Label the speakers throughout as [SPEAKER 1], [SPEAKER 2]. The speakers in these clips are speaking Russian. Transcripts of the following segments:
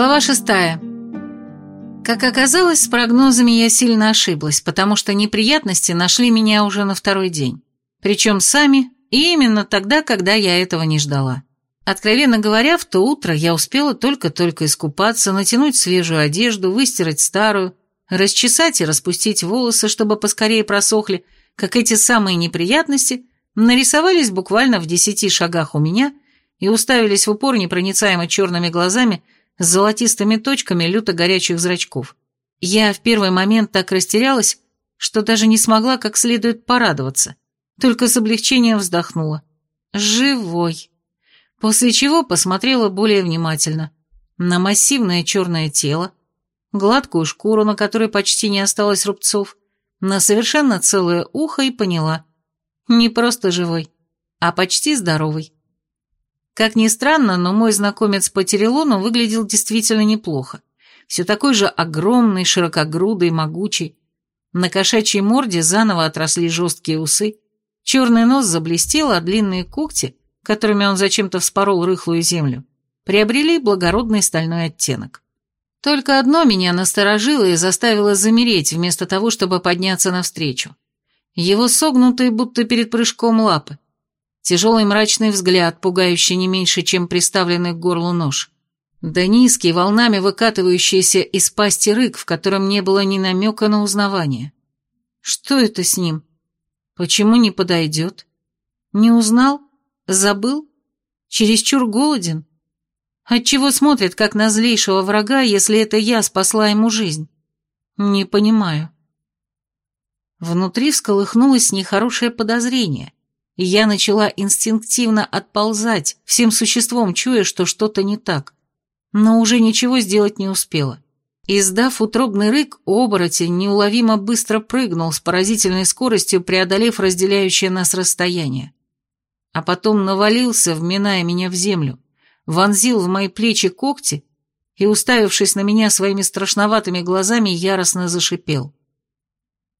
[SPEAKER 1] Глава шестая. Как оказалось, с прогнозами я сильно ошиблась, потому что неприятности нашли меня уже на второй день. Причем сами, и именно тогда, когда я этого не ждала. Откровенно говоря, в то утро я успела только-только искупаться, натянуть свежую одежду, выстирать старую, расчесать и распустить волосы, чтобы поскорее просохли, как эти самые неприятности нарисовались буквально в десяти шагах у меня и уставились в упор непроницаемо черными глазами с золотистыми точками люто горячих зрачков. Я в первый момент так растерялась, что даже не смогла как следует порадоваться, только с облегчением вздохнула. Живой. После чего посмотрела более внимательно на массивное черное тело, гладкую шкуру, на которой почти не осталось рубцов, на совершенно целое ухо и поняла. Не просто живой, а почти здоровый. Как ни странно, но мой знакомец по Терелону выглядел действительно неплохо. Все такой же огромный, широкогрудый, могучий. На кошачьей морде заново отросли жесткие усы, черный нос заблестел, а длинные когти, которыми он зачем-то вспорол рыхлую землю, приобрели благородный стальной оттенок. Только одно меня насторожило и заставило замереть, вместо того, чтобы подняться навстречу. Его согнутые, будто перед прыжком лапы. Тяжелый мрачный взгляд, пугающий не меньше, чем приставленный к горлу нож. Да низкий, волнами выкатывающийся из пасти рык, в котором не было ни намека на узнавание. Что это с ним? Почему не подойдет? Не узнал? Забыл? Чересчур голоден? Отчего смотрит, как на злейшего врага, если это я спасла ему жизнь? Не понимаю. Внутри всколыхнулось нехорошее подозрение, и я начала инстинктивно отползать, всем существом чуя, что что-то не так, но уже ничего сделать не успела. Издав утробный рык, оборотень неуловимо быстро прыгнул с поразительной скоростью, преодолев разделяющее нас расстояние. А потом навалился, вминая меня в землю, вонзил в мои плечи когти и, уставившись на меня своими страшноватыми глазами, яростно зашипел.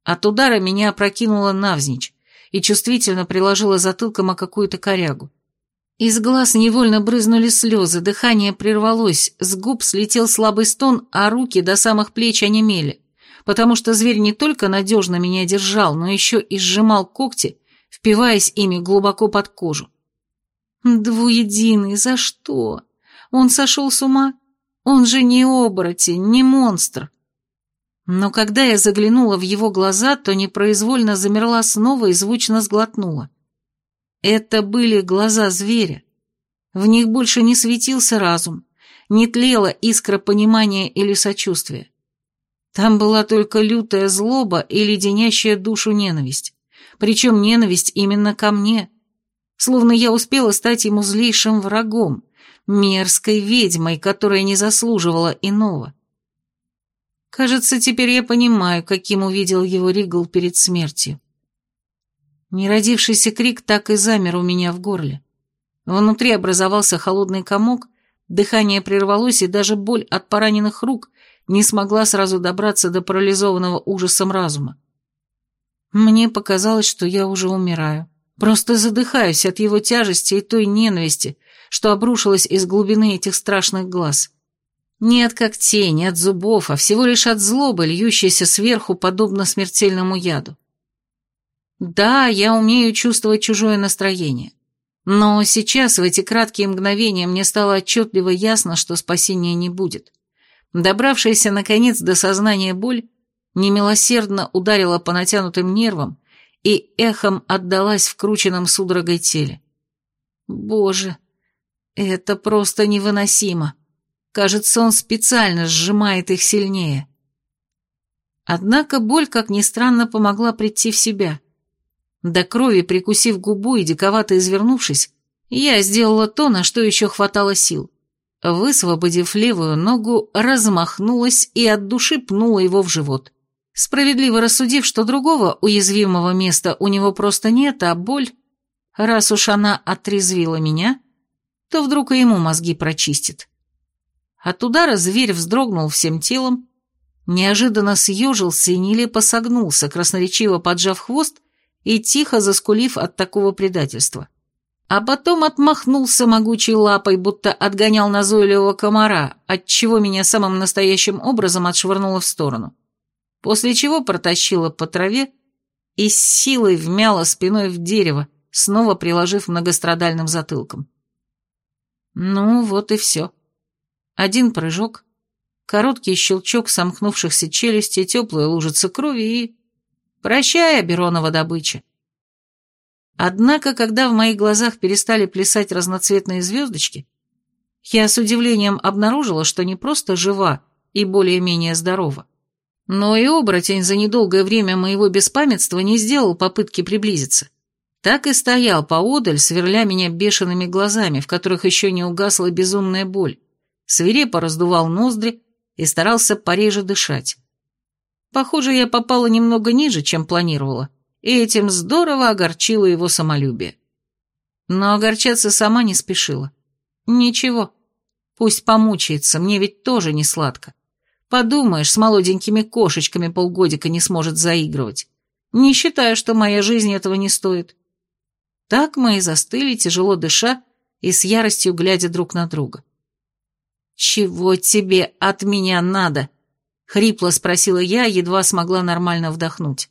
[SPEAKER 1] От удара меня опрокинуло навзничь и чувствительно приложила затылком о какую-то корягу. Из глаз невольно брызнули слезы, дыхание прервалось, с губ слетел слабый стон, а руки до самых плеч онемели, потому что зверь не только надежно меня держал, но еще и сжимал когти, впиваясь ими глубоко под кожу. Двуединый, за что? Он сошел с ума? Он же не оборотень, не монстр. Но когда я заглянула в его глаза, то непроизвольно замерла снова и звучно сглотнула. Это были глаза зверя. В них больше не светился разум, не тлела искра понимания или сочувствия. Там была только лютая злоба и леденящая душу ненависть. Причем ненависть именно ко мне, словно я успела стать ему злейшим врагом, мерзкой ведьмой, которая не заслуживала иного. Кажется, теперь я понимаю, каким увидел его Ригл перед смертью. Неродившийся крик так и замер у меня в горле. Внутри образовался холодный комок, дыхание прервалось, и даже боль от пораненных рук не смогла сразу добраться до парализованного ужасом разума. Мне показалось, что я уже умираю. Просто задыхаюсь от его тяжести и той ненависти, что обрушилась из глубины этих страшных глаз. Не от когтей, от зубов, а всего лишь от злобы, льющейся сверху, подобно смертельному яду. Да, я умею чувствовать чужое настроение. Но сейчас, в эти краткие мгновения, мне стало отчетливо ясно, что спасения не будет. Добравшаяся, наконец, до сознания боль немилосердно ударила по натянутым нервам, и эхом отдалась в крученном судорогой теле. Боже, это просто невыносимо. Кажется, он специально сжимает их сильнее. Однако боль, как ни странно, помогла прийти в себя. До крови прикусив губу и диковато извернувшись, я сделала то, на что еще хватало сил. Высвободив левую ногу, размахнулась и от души пнула его в живот справедливо рассудив, что другого уязвимого места у него просто нет, а боль, раз уж она отрезвила меня, то вдруг и ему мозги прочистит. От удара зверь вздрогнул всем телом, неожиданно съежился и нелепо согнулся, красноречиво поджав хвост и тихо заскулив от такого предательства. а потом отмахнулся могучей лапой, будто отгонял назойливого комара, отчего меня самым настоящим образом отшвырнуло в сторону. После чего протащила по траве и с силой вмяла спиной в дерево, снова приложив многострадальным затылком. Ну, вот и все. Один прыжок, короткий щелчок сомкнувшихся челюстей, теплая лужица крови и... Прощай, Аберонова добыча. Однако, когда в моих глазах перестали плясать разноцветные звездочки, я с удивлением обнаружила, что не просто жива и более-менее здорова, но и оборотень за недолгое время моего беспамятства не сделал попытки приблизиться. Так и стоял поодаль, сверля меня бешеными глазами, в которых еще не угасла безумная боль, свирепо раздувал ноздри и старался пореже дышать. Похоже, я попала немного ниже, чем планировала, и этим здорово огорчило его самолюбие. Но огорчаться сама не спешила. Ничего, пусть помучается, мне ведь тоже не сладко. Подумаешь, с молоденькими кошечками полгодика не сможет заигрывать. Не считаю, что моя жизнь этого не стоит. Так мы и застыли, тяжело дыша и с яростью глядя друг на друга. «Чего тебе от меня надо?» — хрипло спросила я, едва смогла нормально вдохнуть.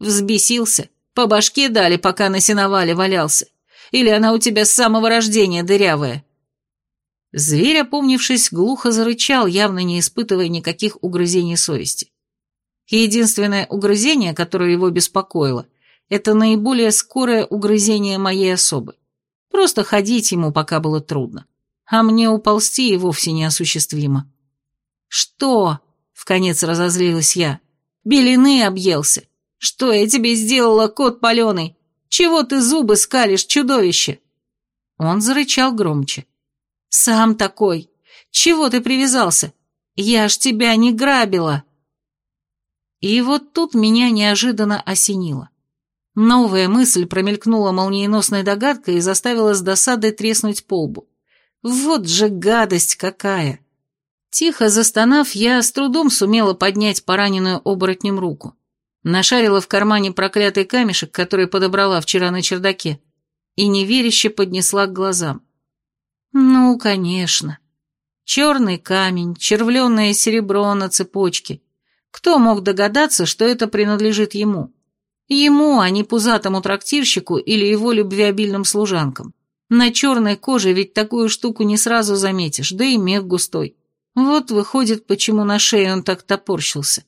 [SPEAKER 1] «Взбесился? По башке дали, пока на сеновале валялся? Или она у тебя с самого рождения дырявая?» Зверь, опомнившись, глухо зарычал, явно не испытывая никаких угрызений совести. единственное угрызение, которое его беспокоило, это наиболее скорое угрызение моей особы. Просто ходить ему пока было трудно. А мне уползти и вовсе неосуществимо. «Что?» — вконец разозлилась я. «Белины объелся. Что я тебе сделала, кот паленый? Чего ты зубы скалишь, чудовище?» Он зарычал громче. «Сам такой. Чего ты привязался? Я ж тебя не грабила!» И вот тут меня неожиданно осенило. Новая мысль промелькнула молниеносной догадкой и заставила с досадой треснуть по лбу. Вот же гадость какая! Тихо застонав, я с трудом сумела поднять пораненную оборотнем руку. Нашарила в кармане проклятый камешек, который подобрала вчера на чердаке, и неверяще поднесла к глазам. Ну, конечно. Черный камень, червленное серебро на цепочке. Кто мог догадаться, что это принадлежит ему? Ему, а не пузатому трактирщику или его любвеобильным служанкам. На черной коже ведь такую штуку не сразу заметишь, да и мех густой. Вот выходит, почему на шее он так топорщился.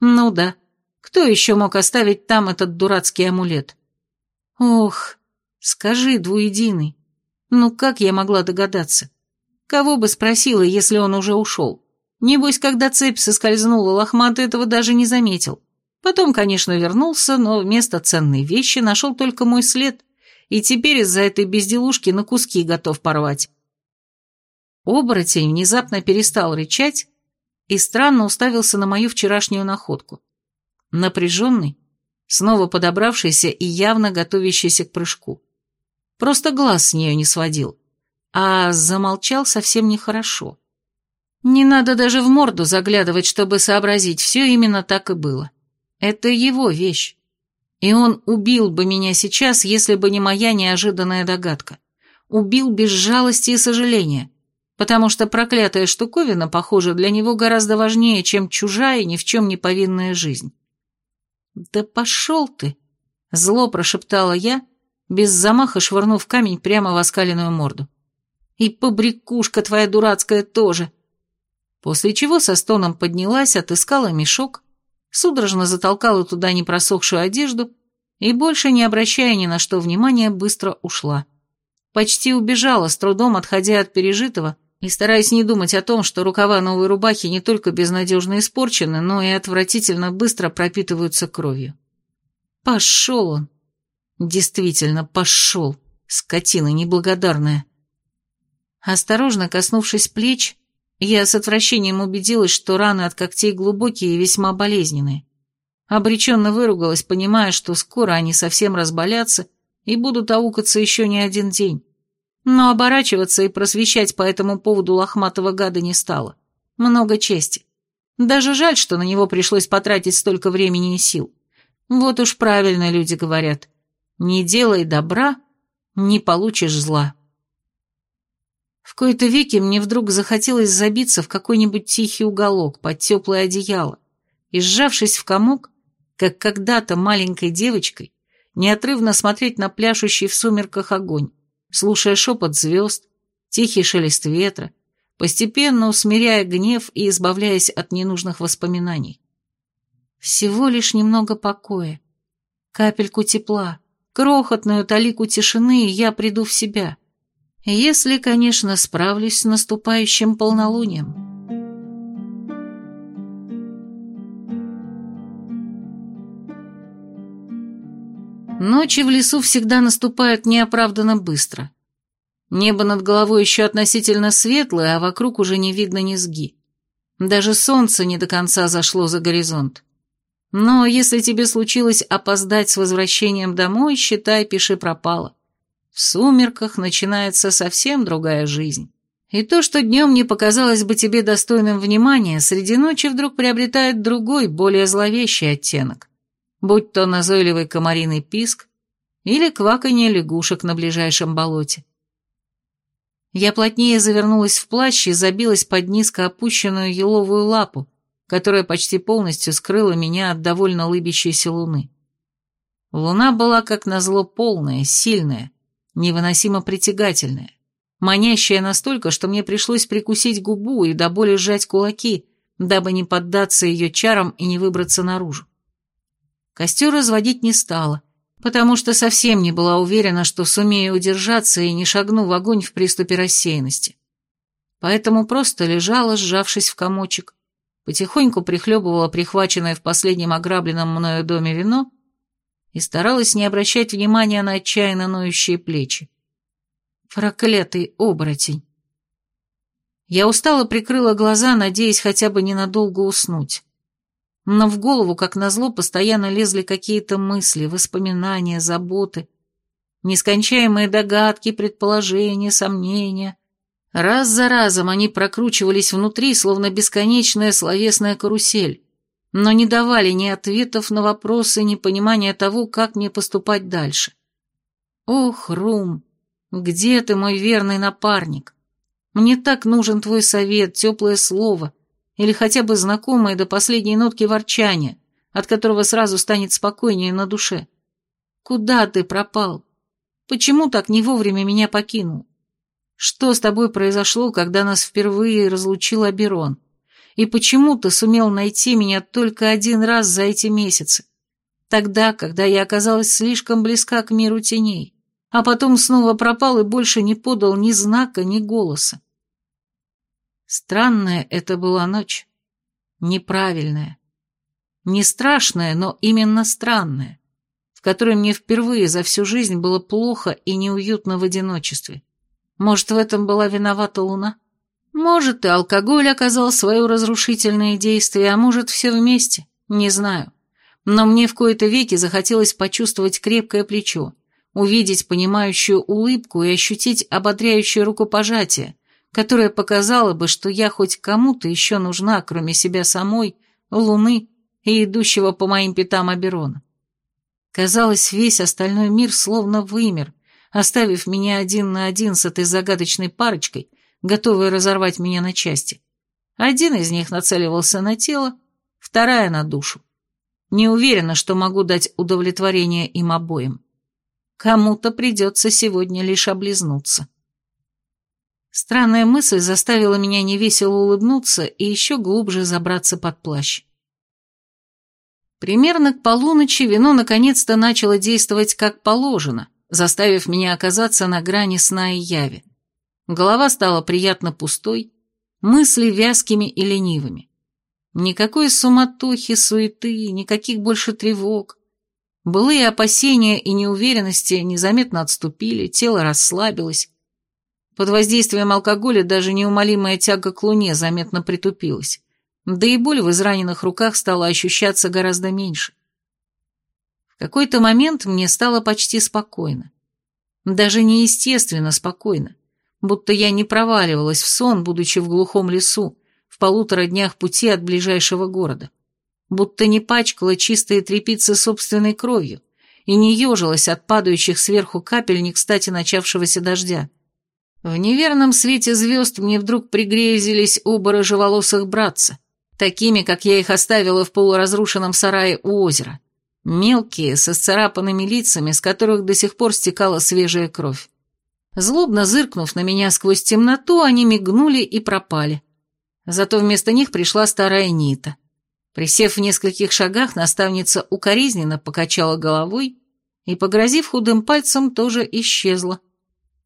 [SPEAKER 1] Ну да, кто еще мог оставить там этот дурацкий амулет? Ох, скажи, двуединый, ну как я могла догадаться? Кого бы спросила, если он уже ушел? Небось, когда цепь соскользнула, лохматый этого даже не заметил. Потом, конечно, вернулся, но вместо ценной вещи нашел только мой след, и теперь из-за этой безделушки на куски готов порвать. Оборотень внезапно перестал рычать и странно уставился на мою вчерашнюю находку. Напряженный, снова подобравшийся и явно готовящийся к прыжку. Просто глаз с нее не сводил, а замолчал совсем нехорошо. Не надо даже в морду заглядывать, чтобы сообразить, все именно так и было. Это его вещь. И он убил бы меня сейчас, если бы не моя неожиданная догадка. Убил без жалости и сожаления, потому что проклятая штуковина, похоже, для него гораздо важнее, чем чужая, ни в чем не повинная жизнь. «Да пошел ты!» — зло прошептала я, без замаха швырнув камень прямо в оскаленную морду. «И побрякушка твоя дурацкая тоже!» После чего со стоном поднялась, отыскала мешок, судорожно затолкала туда непросохшую одежду и, больше не обращая ни на что внимания, быстро ушла. Почти убежала, с трудом отходя от пережитого и стараясь не думать о том, что рукава новой рубахи не только безнадежно испорчены, но и отвратительно быстро пропитываются кровью. Пошел он. Действительно, пошел. Скотина неблагодарная. Осторожно коснувшись плеч, я с отвращением убедилась, что раны от когтей глубокие и весьма болезненные. Обреченно выругалась, понимая, что скоро они совсем разболятся и будут аукаться еще не один день. Но оборачиваться и просвещать по этому поводу лохматого гада не стало. Много чести. Даже жаль, что на него пришлось потратить столько времени и сил. Вот уж правильно люди говорят. Не делай добра, не получишь зла. Кои-то веки мне вдруг захотелось забиться в какой-нибудь тихий уголок под теплое одеяло и, сжавшись в комок, как когда-то маленькой девочкой, неотрывно смотреть на пляшущий в сумерках огонь, слушая шепот звезд, тихий шелест ветра, постепенно усмиряя гнев и избавляясь от ненужных воспоминаний. Всего лишь немного покоя, капельку тепла, крохотную талику тишины, и я приду в себя. Если, конечно, справлюсь с наступающим полнолунием. Ночи в лесу всегда наступают неоправданно быстро. Небо над головой еще относительно светлое, а вокруг уже не видно низги. Даже солнце не до конца зашло за горизонт. Но если тебе случилось опоздать с возвращением домой, считай, пиши пропало. В сумерках начинается совсем другая жизнь. И то, что днем не показалось бы тебе достойным внимания, среди ночи вдруг приобретает другой, более зловещий оттенок. Будь то назойливый комариный писк или кваканье лягушек на ближайшем болоте. Я плотнее завернулась в плащ и забилась под низко опущенную еловую лапу, которая почти полностью скрыла меня от довольно лыбящейся луны. Луна была, как назло, полная, сильная, невыносимо притягательная, манящая настолько, что мне пришлось прикусить губу и до боли сжать кулаки, дабы не поддаться ее чарам и не выбраться наружу. Костер разводить не стала, потому что совсем не была уверена, что сумею удержаться и не шагну в огонь в приступе рассеянности. Поэтому просто лежала, сжавшись в комочек, потихоньку прихлебывала прихваченное в последнем ограбленном мною доме вино и старалась не обращать внимания на отчаянно ноющие плечи. Проклятый оборотень! Я устало прикрыла глаза, надеясь хотя бы ненадолго уснуть. Но в голову, как назло, постоянно лезли какие-то мысли, воспоминания, заботы, нескончаемые догадки, предположения, сомнения. Раз за разом они прокручивались внутри, словно бесконечная словесная карусель, но не давали ни ответов на вопросы, ни понимания того, как мне поступать дальше. Ох, Рум, где ты, мой верный напарник? Мне так нужен твой совет, теплое слово, или хотя бы знакомое до последней нотки ворчания, от которого сразу станет спокойнее на душе. Куда ты пропал? Почему так не вовремя меня покинул? Что с тобой произошло, когда нас впервые разлучил Аберон? И почему ты сумел найти меня только один раз за эти месяцы? Тогда, когда я оказалась слишком близка к миру теней, а потом снова пропал и больше не подал ни знака, ни голоса. Странная это была ночь. Неправильная. Не страшная, но именно странная, в которой мне впервые за всю жизнь было плохо и неуютно в одиночестве. Может, в этом была виновата луна? Может, и алкоголь оказал свое разрушительное действие, а может, все вместе, не знаю. Но мне в кои-то веки захотелось почувствовать крепкое плечо, увидеть понимающую улыбку и ощутить ободряющее рукопожатие, которая показала бы, что я хоть кому-то еще нужна, кроме себя самой, Луны и идущего по моим пятам Аберона. Казалось, весь остальной мир словно вымер, оставив меня один на один с этой загадочной парочкой, готовой разорвать меня на части. Один из них нацеливался на тело, вторая — на душу. Не уверена, что могу дать удовлетворение им обоим. Кому-то придется сегодня лишь облизнуться. Странная мысль заставила меня невесело улыбнуться и еще глубже забраться под плащ. Примерно к полуночи вино наконец-то начало действовать как положено, заставив меня оказаться на грани сна и яви. Голова стала приятно пустой, мысли вязкими и ленивыми. Никакой суматохи, суеты, никаких больше тревог. Былые опасения и неуверенности незаметно отступили, тело расслабилось, под воздействием алкоголя даже неумолимая тяга к луне заметно притупилась, да и боль в израненных руках стала ощущаться гораздо меньше. В какой-то момент мне стало почти спокойно. Даже неестественно спокойно, будто я не проваливалась в сон, будучи в глухом лесу, в полутора днях пути от ближайшего города, будто не пачкала чистые тряпицы собственной кровью и не ежилась от падающих сверху капель не кстати начавшегося дождя. В неверном свете звезд мне вдруг пригрезились оба рыжеволосых братца, такими, как я их оставила в полуразрушенном сарае у озера. Мелкие, со сцарапанными лицами, с которых до сих пор стекала свежая кровь. Злобно зыркнув на меня сквозь темноту, они мигнули и пропали. Зато вместо них пришла старая Нита. Присев в нескольких шагах, наставница укоризненно покачала головой и, погрозив худым пальцем, тоже исчезла.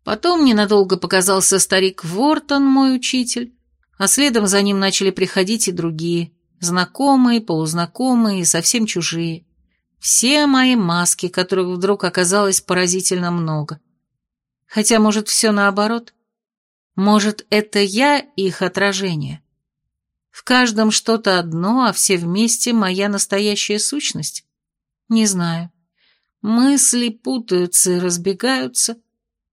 [SPEAKER 1] Потом ненадолго показался старик Вортон, мой учитель, а следом за ним начали приходить и другие, знакомые, полузнакомые и совсем чужие. Все мои маски, которых вдруг оказалось поразительно много. Хотя, может, все наоборот? Может, это я их отражение? В каждом что-то одно, а все вместе моя настоящая сущность? Не знаю. Мысли путаются и разбегаются.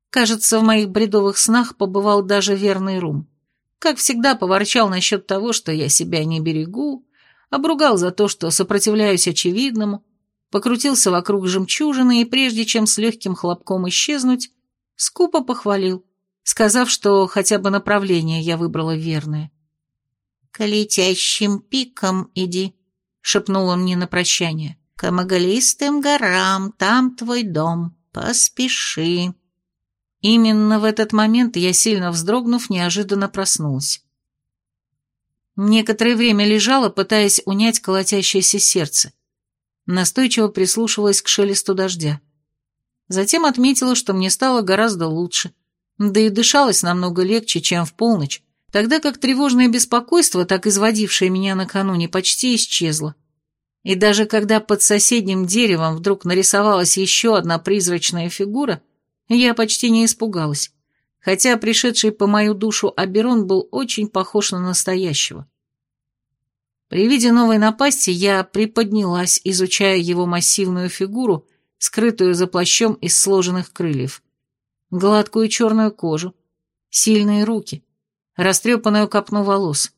[SPEAKER 1] Кажется, в моих бредовых снах побывал даже верный Рум. Как всегда, поворчал насчет того, что я себя не берегу, обругал за то, что сопротивляюсь очевидному, покрутился вокруг жемчужины и, прежде чем с легким хлопком исчезнуть, скупо похвалил, сказав, что хотя бы направление я выбрала верное.
[SPEAKER 2] «К летящим пикам иди», — шепнул он мне на прощание. «К маголистым горам, там твой дом, поспеши».
[SPEAKER 1] Именно в этот момент я, сильно вздрогнув, неожиданно проснулась. Некоторое время лежала, пытаясь унять колотящееся сердце. Настойчиво прислушивалась к шелесту дождя. Затем отметила, что мне стало гораздо лучше, да и дышалось намного легче, чем в полночь, тогда как тревожное беспокойство, так изводившее меня накануне, почти исчезло. И даже когда под соседним деревом вдруг нарисовалась еще одна призрачная фигура, я почти не испугалась, хотя пришедший по мою душу Аберон был очень похож на настоящего. При виде новой напасти я приподнялась, изучая его массивную фигуру, скрытую за плащом из сложенных крыльев, гладкую черную кожу, сильные руки — растрепанную копну волос.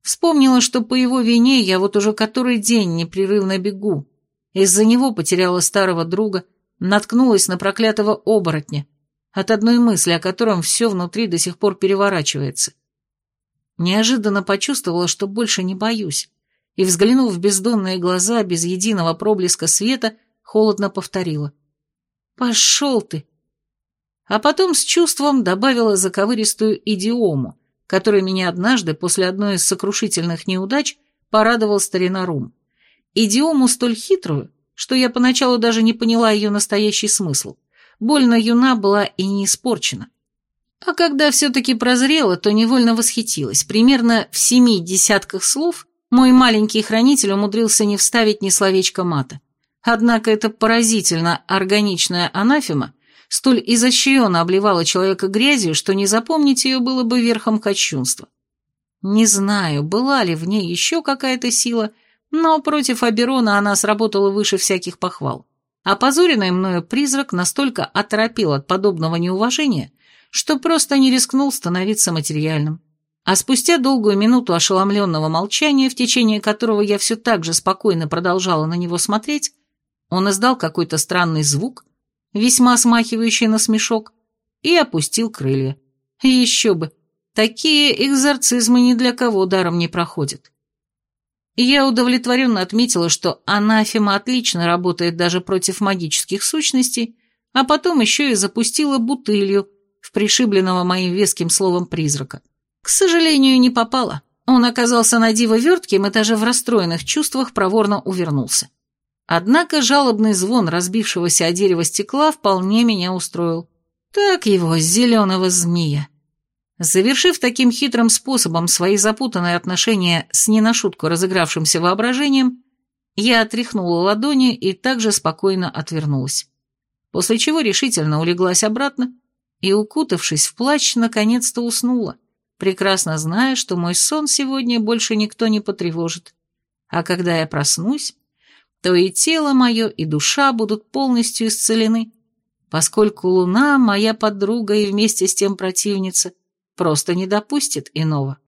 [SPEAKER 1] Вспомнила, что по его вине я вот уже который день непрерывно бегу. Из-за него потеряла старого друга, наткнулась на проклятого оборотня, от одной мысли, о котором все внутри до сих пор переворачивается. Неожиданно почувствовала, что больше не боюсь, и, взглянув в бездонные глаза без единого проблеска света, холодно повторила. «Пошел ты!» а потом с чувством добавила заковыристую идиому, которой меня однажды после одной из сокрушительных неудач порадовал старина Рум. Идиому столь хитрую, что я поначалу даже не поняла ее настоящий смысл. Больно юна была и не испорчена. А когда все-таки прозрела, то невольно восхитилась. Примерно в семи десятках слов мой маленький хранитель умудрился не вставить ни словечка мата. Однако это поразительно органичная анафема столь изощренно обливала человека грязью, что не запомнить ее было бы верхом кощунства. Не знаю, была ли в ней еще какая-то сила, но против Аберона она сработала выше всяких похвал. Опозоренный мною призрак настолько оторопел от подобного неуважения, что просто не рискнул становиться материальным. А спустя долгую минуту ошеломленного молчания, в течение которого я все так же спокойно продолжала на него смотреть, он издал какой-то странный звук, весьма смахивающий на смешок, и опустил крылья. Еще бы, такие экзорцизмы ни для кого даром не проходят. Я удовлетворенно отметила, что анафема отлично работает даже против магических сущностей, а потом еще и запустила бутылью в пришибленного моим веским словом призрака. К сожалению, не попала. Он оказался на диво вертким и даже в расстроенных чувствах проворно увернулся. Однако жалобный звон разбившегося о дерево стекла вполне меня устроил. Так его, зеленого змея. Завершив таким хитрым способом свои запутанные отношения с не на шутку разыгравшимся воображением, я отряхнула ладони и также спокойно отвернулась. После чего решительно улеглась обратно и, укутавшись в плащ, наконец-то уснула, прекрасно зная, что мой сон сегодня больше никто не потревожит. А когда я проснусь, то и тело мое, и душа будут полностью исцелены, поскольку луна, моя подруга и вместе с тем противница, просто не допустит иного.